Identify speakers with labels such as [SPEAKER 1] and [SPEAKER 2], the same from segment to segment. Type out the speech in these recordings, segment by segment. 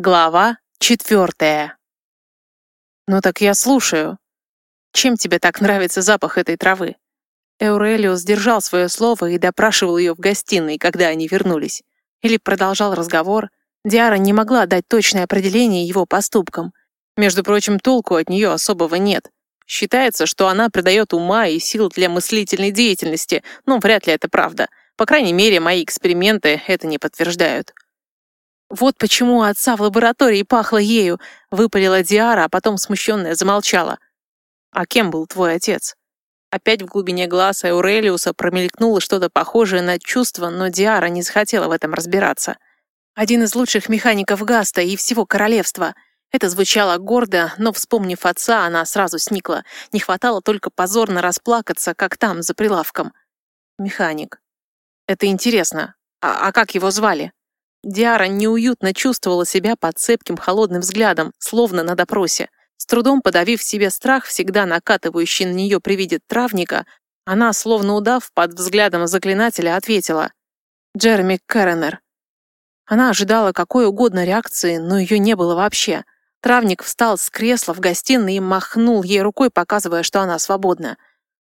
[SPEAKER 1] Глава четвертая. «Ну так я слушаю. Чем тебе так нравится запах этой травы?» Эурелиус держал свое слово и допрашивал ее в гостиной, когда они вернулись. Или продолжал разговор. Диара не могла дать точное определение его поступкам. Между прочим, толку от нее особого нет. Считается, что она придает ума и сил для мыслительной деятельности, но вряд ли это правда. По крайней мере, мои эксперименты это не подтверждают. «Вот почему отца в лаборатории пахло ею», — выпалила Диара, а потом смущенная замолчала. «А кем был твой отец?» Опять в глубине глаз Аурелиуса промелькнуло что-то похожее на чувство, но Диара не захотела в этом разбираться. «Один из лучших механиков Гаста и всего королевства», это звучало гордо, но, вспомнив отца, она сразу сникла. Не хватало только позорно расплакаться, как там, за прилавком. Механик. Это интересно. А, а как его звали? Диара неуютно чувствовала себя под цепким холодным взглядом, словно на допросе. С трудом подавив себе страх, всегда накатывающий на нее при виде травника, она, словно удав под взглядом заклинателя, ответила «Джереми Керенер». Она ожидала какой угодно реакции, но ее не было вообще. Травник встал с кресла в гостиной и махнул ей рукой, показывая, что она свободна.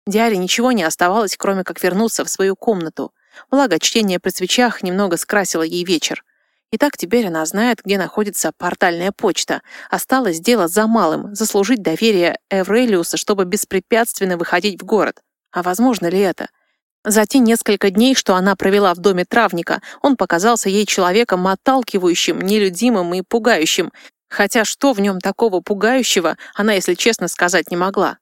[SPEAKER 1] Диаре ничего не оставалось, кроме как вернуться в свою комнату. Благо, чтение при свечах немного скрасило ей вечер. И так теперь она знает, где находится портальная почта. Осталось дело за малым — заслужить доверие Эврелиуса, чтобы беспрепятственно выходить в город. А возможно ли это? За те несколько дней, что она провела в доме травника, он показался ей человеком отталкивающим, нелюдимым и пугающим. Хотя что в нем такого пугающего, она, если честно, сказать не могла.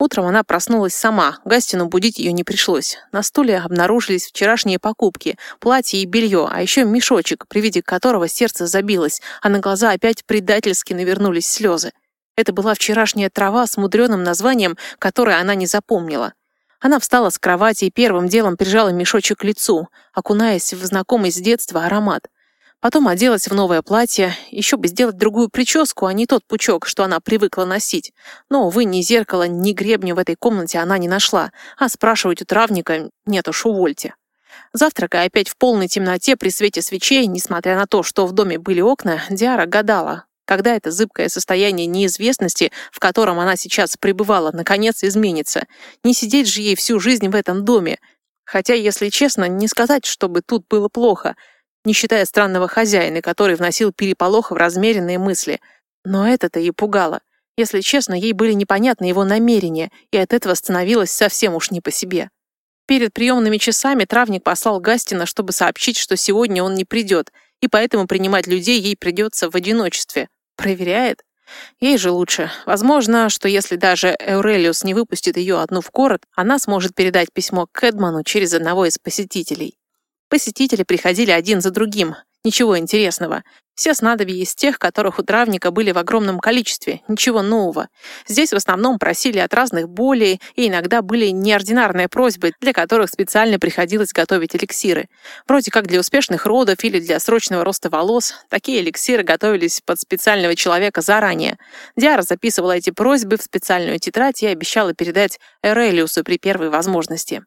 [SPEAKER 1] Утром она проснулась сама, Гастину будить ее не пришлось. На стуле обнаружились вчерашние покупки, платье и белье, а еще мешочек, при виде которого сердце забилось, а на глаза опять предательски навернулись слезы. Это была вчерашняя трава с мудреным названием, которое она не запомнила. Она встала с кровати и первым делом прижала мешочек к лицу, окунаясь в знакомый с детства аромат. Потом оделась в новое платье, еще бы сделать другую прическу, а не тот пучок, что она привыкла носить. Но, увы, ни зеркала, ни гребня в этой комнате она не нашла, а спрашивать у травника нет уж, увольте. Завтракая опять в полной темноте при свете свечей, несмотря на то, что в доме были окна, Диара гадала, когда это зыбкое состояние неизвестности, в котором она сейчас пребывала, наконец изменится. Не сидеть же ей всю жизнь в этом доме. Хотя, если честно, не сказать, чтобы тут было плохо — не считая странного хозяина, который вносил переполох в размеренные мысли. Но это-то и пугало. Если честно, ей были непонятны его намерения, и от этого становилось совсем уж не по себе. Перед приемными часами травник послал Гастина, чтобы сообщить, что сегодня он не придет, и поэтому принимать людей ей придется в одиночестве. Проверяет? Ей же лучше. Возможно, что если даже Эурелиус не выпустит ее одну в город, она сможет передать письмо Кэдману через одного из посетителей. Посетители приходили один за другим. Ничего интересного. Все снадобья из тех, которых у травника были в огромном количестве. Ничего нового. Здесь в основном просили от разных болей, и иногда были неординарные просьбы, для которых специально приходилось готовить эликсиры. Вроде как для успешных родов или для срочного роста волос. Такие эликсиры готовились под специального человека заранее. Диара записывала эти просьбы в специальную тетрадь и обещала передать Эрелиусу при первой возможности.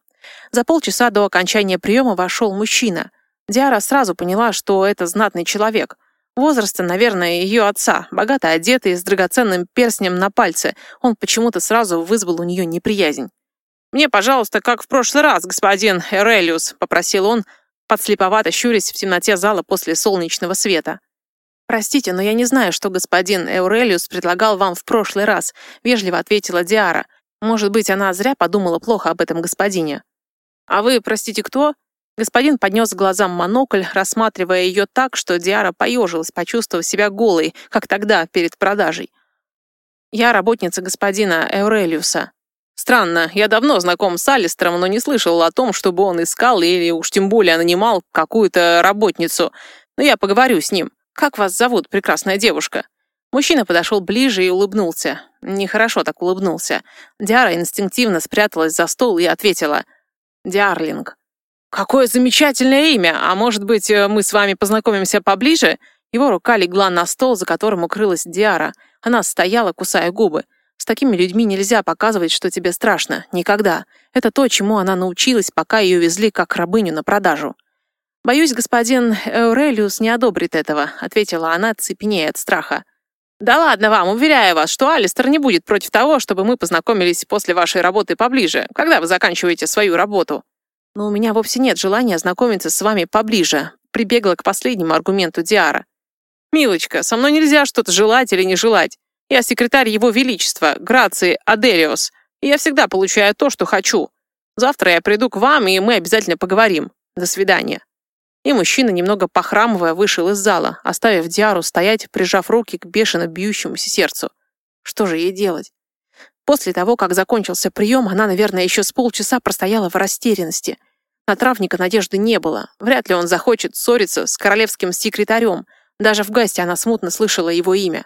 [SPEAKER 1] За полчаса до окончания приема вошел мужчина. Диара сразу поняла, что это знатный человек. Возраста, наверное, ее отца, богато одетый, с драгоценным перстнем на пальце. Он почему-то сразу вызвал у нее неприязнь. «Мне, пожалуйста, как в прошлый раз, господин Эрелиус», — попросил он, подслеповато щурясь в темноте зала после солнечного света. «Простите, но я не знаю, что господин Эурелиус предлагал вам в прошлый раз», — вежливо ответила Диара. Может быть, она зря подумала плохо об этом господине. «А вы, простите, кто?» Господин поднес к глазам монокль, рассматривая ее так, что Диара поежилась, почувствовав себя голой, как тогда, перед продажей. «Я работница господина Эурелиуса». «Странно, я давно знаком с Алистером, но не слышал о том, чтобы он искал или уж тем более нанимал какую-то работницу. Но я поговорю с ним. Как вас зовут, прекрасная девушка?» Мужчина подошел ближе и улыбнулся. Нехорошо так улыбнулся. Диара инстинктивно спряталась за стол и ответила. «Диарлинг». «Какое замечательное имя! А может быть, э, мы с вами познакомимся поближе?» Его рука легла на стол, за которым укрылась Диара. Она стояла, кусая губы. С такими людьми нельзя показывать, что тебе страшно. Никогда. Это то, чему она научилась, пока ее везли как рабыню на продажу. «Боюсь, господин Эурелиус не одобрит этого», — ответила она, цепенея от страха. «Да ладно вам, уверяю вас, что Алистер не будет против того, чтобы мы познакомились после вашей работы поближе, когда вы заканчиваете свою работу». «Но у меня вовсе нет желания знакомиться с вами поближе», — прибегла к последнему аргументу Диара. «Милочка, со мной нельзя что-то желать или не желать. Я секретарь Его Величества, Грации Аделиос, и я всегда получаю то, что хочу. Завтра я приду к вам, и мы обязательно поговорим. До свидания». И мужчина, немного похрамывая, вышел из зала, оставив Диару стоять, прижав руки к бешено бьющемуся сердцу. Что же ей делать? После того, как закончился прием, она, наверное, еще с полчаса простояла в растерянности. На травника надежды не было. Вряд ли он захочет ссориться с королевским секретарем. Даже в гости она смутно слышала его имя.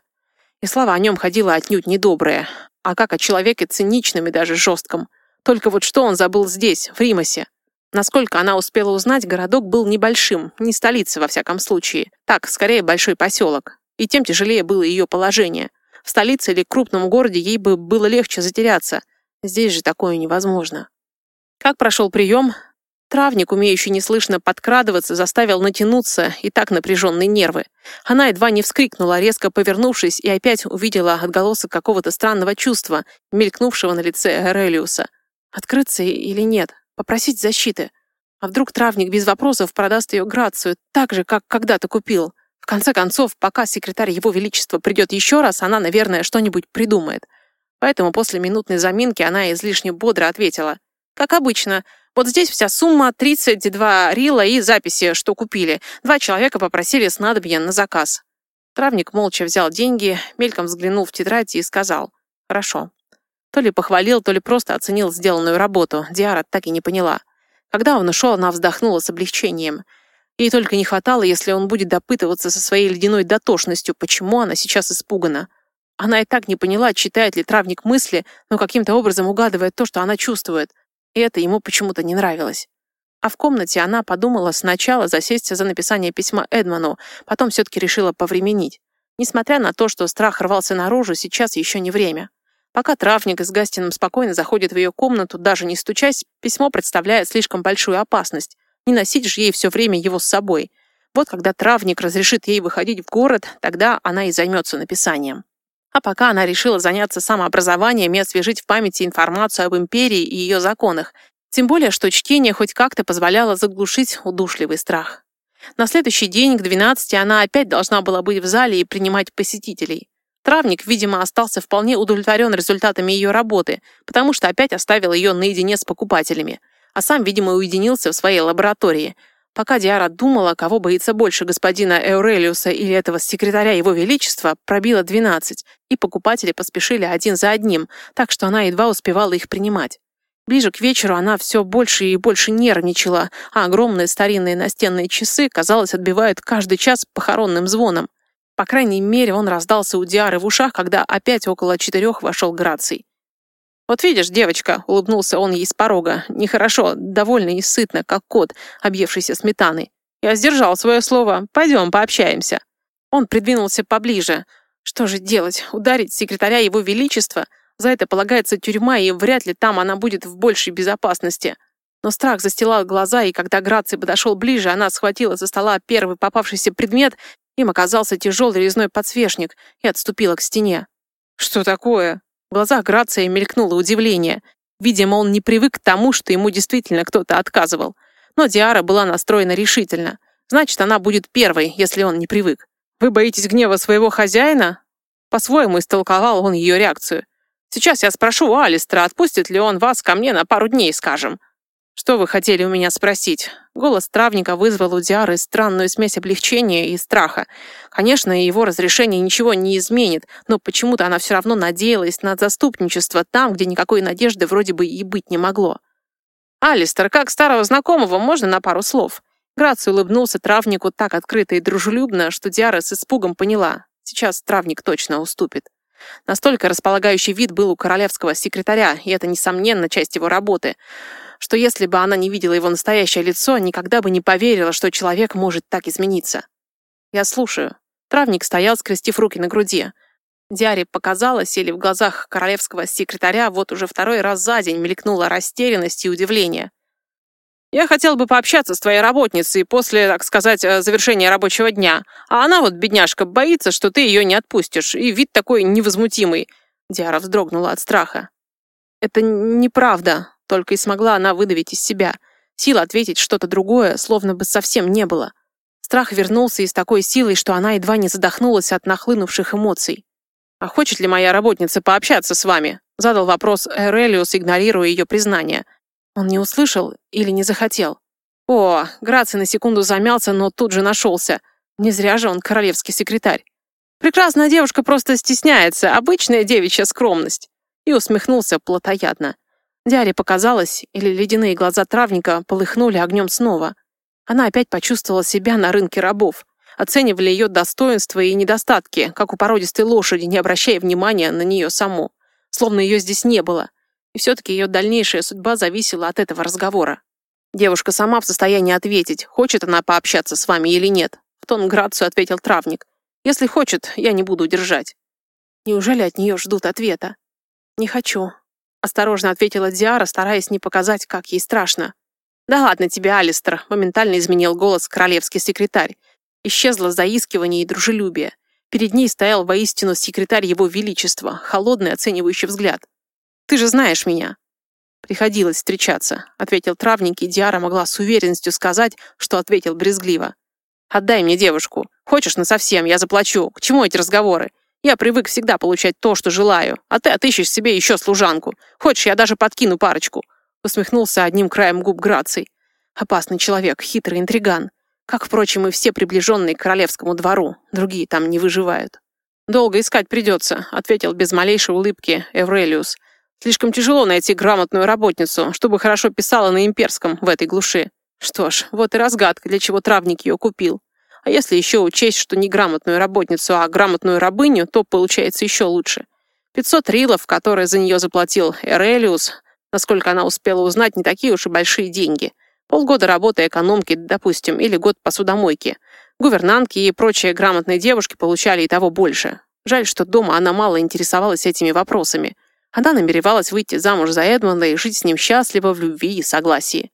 [SPEAKER 1] И слава о нем ходила отнюдь недобрая. А как о человеке циничном и даже жестком. Только вот что он забыл здесь, в Римасе? Насколько она успела узнать, городок был небольшим, не столица во всяком случае. Так, скорее большой поселок. И тем тяжелее было ее положение. В столице или крупном городе ей бы было легче затеряться. Здесь же такое невозможно. Как прошел прием? Травник, умеющий неслышно подкрадываться, заставил натянуться и так напряженные нервы. Она едва не вскрикнула, резко повернувшись, и опять увидела отголосок какого-то странного чувства, мелькнувшего на лице Эрелиуса. Открыться или нет? Попросить защиты. А вдруг травник без вопросов продаст ее Грацию, так же, как когда-то купил? В конце концов, пока секретарь Его Величества придет еще раз, она, наверное, что-нибудь придумает. Поэтому после минутной заминки она излишне бодро ответила. «Как обычно. Вот здесь вся сумма 32 рила и записи, что купили. Два человека попросили снадобья на заказ». Травник молча взял деньги, мельком взглянул в тетрадь и сказал «Хорошо». То ли похвалил, то ли просто оценил сделанную работу. Диара так и не поняла. Когда он ушел, она вздохнула с облегчением. Ей только не хватало, если он будет допытываться со своей ледяной дотошностью, почему она сейчас испугана. Она и так не поняла, читает ли травник мысли, но каким-то образом угадывает то, что она чувствует. И это ему почему-то не нравилось. А в комнате она подумала сначала засесть за написание письма Эдману, потом все-таки решила повременить. Несмотря на то, что страх рвался наружу, сейчас еще не время. Пока травник с Гастином спокойно заходит в ее комнату, даже не стучась, письмо представляет слишком большую опасность. Не носить же ей все время его с собой. Вот когда травник разрешит ей выходить в город, тогда она и займется написанием. А пока она решила заняться самообразованием и освежить в памяти информацию об империи и ее законах, тем более, что чтение хоть как-то позволяло заглушить удушливый страх. На следующий день к 12 она опять должна была быть в зале и принимать посетителей. Травник, видимо, остался вполне удовлетворен результатами ее работы, потому что опять оставил ее наедине с покупателями, а сам, видимо, уединился в своей лаборатории. Пока Диара думала, кого боится больше господина Эурелиуса или этого секретаря его величества, пробило 12, и покупатели поспешили один за одним, так что она едва успевала их принимать. Ближе к вечеру она все больше и больше нервничала, а огромные старинные настенные часы, казалось, отбивают каждый час похоронным звоном. По крайней мере, он раздался у Диары в ушах, когда опять около четырех вошел Граций. «Вот видишь, девочка», — улыбнулся он ей с порога, нехорошо, довольно и сытно, как кот, объевшийся сметаной. «Я сдержал свое слово. Пойдем, пообщаемся». Он придвинулся поближе. Что же делать? Ударить секретаря его величества? За это полагается тюрьма, и вряд ли там она будет в большей безопасности. Но страх застилал глаза, и когда Граций подошел ближе, она схватила со стола первый попавшийся предмет им оказался тяжелый резной подсвечник и отступила к стене. «Что такое?» В глазах Грация мелькнуло удивление. Видимо, он не привык к тому, что ему действительно кто-то отказывал. Но Диара была настроена решительно. Значит, она будет первой, если он не привык. «Вы боитесь гнева своего хозяина?» По-своему истолковал он ее реакцию. «Сейчас я спрошу у Алистера, отпустит ли он вас ко мне на пару дней, скажем. «Что вы хотели у меня спросить?» Голос травника вызвал у Диары странную смесь облегчения и страха. Конечно, его разрешение ничего не изменит, но почему-то она все равно надеялась на заступничество там, где никакой надежды вроде бы и быть не могло. «Алистер, как старого знакомого, можно на пару слов?» Граций улыбнулся травнику так открыто и дружелюбно, что Диара с испугом поняла. Сейчас травник точно уступит. Настолько располагающий вид был у королевского секретаря, и это, несомненно, часть его работы — что если бы она не видела его настоящее лицо, никогда бы не поверила, что человек может так измениться. «Я слушаю». Травник стоял, скрестив руки на груди. Диаре показалось, или в глазах королевского секретаря вот уже второй раз за день мелькнула растерянность и удивление. Я хотел бы пообщаться с твоей работницей после, так сказать, э, завершения рабочего дня. А она вот, бедняжка, боится, что ты ее не отпустишь. И вид такой невозмутимый». Диара вздрогнула от страха. «Это неправда», — только и смогла она выдавить из себя. Сил ответить что-то другое, словно бы совсем не было. Страх вернулся и с такой силой, что она едва не задохнулась от нахлынувших эмоций. «А хочет ли моя работница пообщаться с вами?» — задал вопрос Эрелиус, игнорируя ее признание — он не услышал или не захотел? О, Граций на секунду замялся, но тут же нашелся. Не зря же он королевский секретарь. Прекрасная девушка просто стесняется, обычная девичья скромность. И усмехнулся плотоядно. Диаре показалось, или ледяные глаза травника полыхнули огнем снова. Она опять почувствовала себя на рынке рабов. Оценивали ее достоинства и недостатки, как у породистой лошади, не обращая внимания на нее саму. Словно ее здесь не было. И все-таки ее дальнейшая судьба зависела от этого разговора. Девушка сама в состоянии ответить, хочет она пообщаться с вами или нет. В тон Грацию ответил травник. Если хочет, я не буду держать. Неужели от нее ждут ответа? Не хочу. Осторожно ответила Диара, стараясь не показать, как ей страшно. «Да ладно тебе, Алистер», — моментально изменил голос королевский секретарь. Исчезло заискивание и дружелюбие. Перед ней стоял воистину секретарь его величества, холодный оценивающий взгляд. Ты же знаешь меня». «Приходилось встречаться», — ответил травник, и Диара могла с уверенностью сказать, что ответил брезгливо. «Отдай мне девушку. Хочешь, насовсем, я заплачу. К чему эти разговоры? Я привык всегда получать то, что желаю, а ты отыщешь себе еще служанку. Хочешь, я даже подкину парочку?» Усмехнулся одним краем губ Граций. Опасный человек, хитрый интриган. Как, впрочем, и все приближенные к королевскому двору. Другие там не выживают. «Долго искать придется», — ответил без малейшей улыбки Эврелиус. Слишком тяжело найти грамотную работницу, чтобы хорошо писала на имперском в этой глуши. Что ж, вот и разгадка, для чего травник ее купил. А если еще учесть, что не грамотную работницу, а грамотную рабыню, то получается еще лучше. 500 рилов, которые за нее заплатил Эрелиус, насколько она успела узнать, не такие уж и большие деньги. Полгода работы экономки, допустим, или год посудомойки. Гувернантки и прочие грамотные девушки получали и того больше. Жаль, что дома она мало интересовалась этими вопросами. Она намеревалась выйти замуж за Эдмонда и жить с ним счастливо в любви и согласии.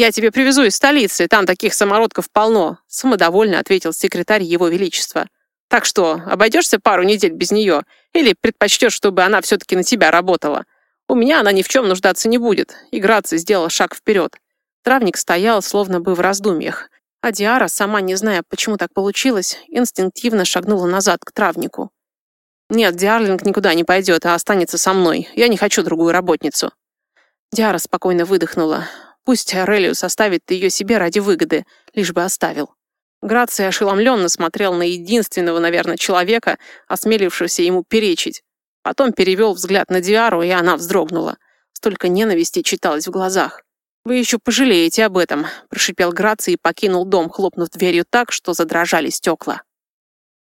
[SPEAKER 1] «Я тебе привезу из столицы, там таких самородков полно», самодовольно ответил секретарь Его Величества. «Так что, обойдешься пару недель без нее? Или предпочтешь, чтобы она все-таки на тебя работала? У меня она ни в чем нуждаться не будет». И Граций сделал шаг вперед. Травник стоял, словно бы в раздумьях. А Диара, сама не зная, почему так получилось, инстинктивно шагнула назад к травнику. «Нет, Диарлинг никуда не пойдет, а останется со мной. Я не хочу другую работницу». Диара спокойно выдохнула. Пусть Арелиус оставит ее себе ради выгоды, лишь бы оставил. Грация ошеломленно смотрел на единственного, наверное, человека, осмелившегося ему перечить. Потом перевел взгляд на Диару, и она вздрогнула. Столько ненависти читалось в глазах. «Вы еще пожалеете об этом», – прошипел Граций и покинул дом, хлопнув дверью так, что задрожали стекла.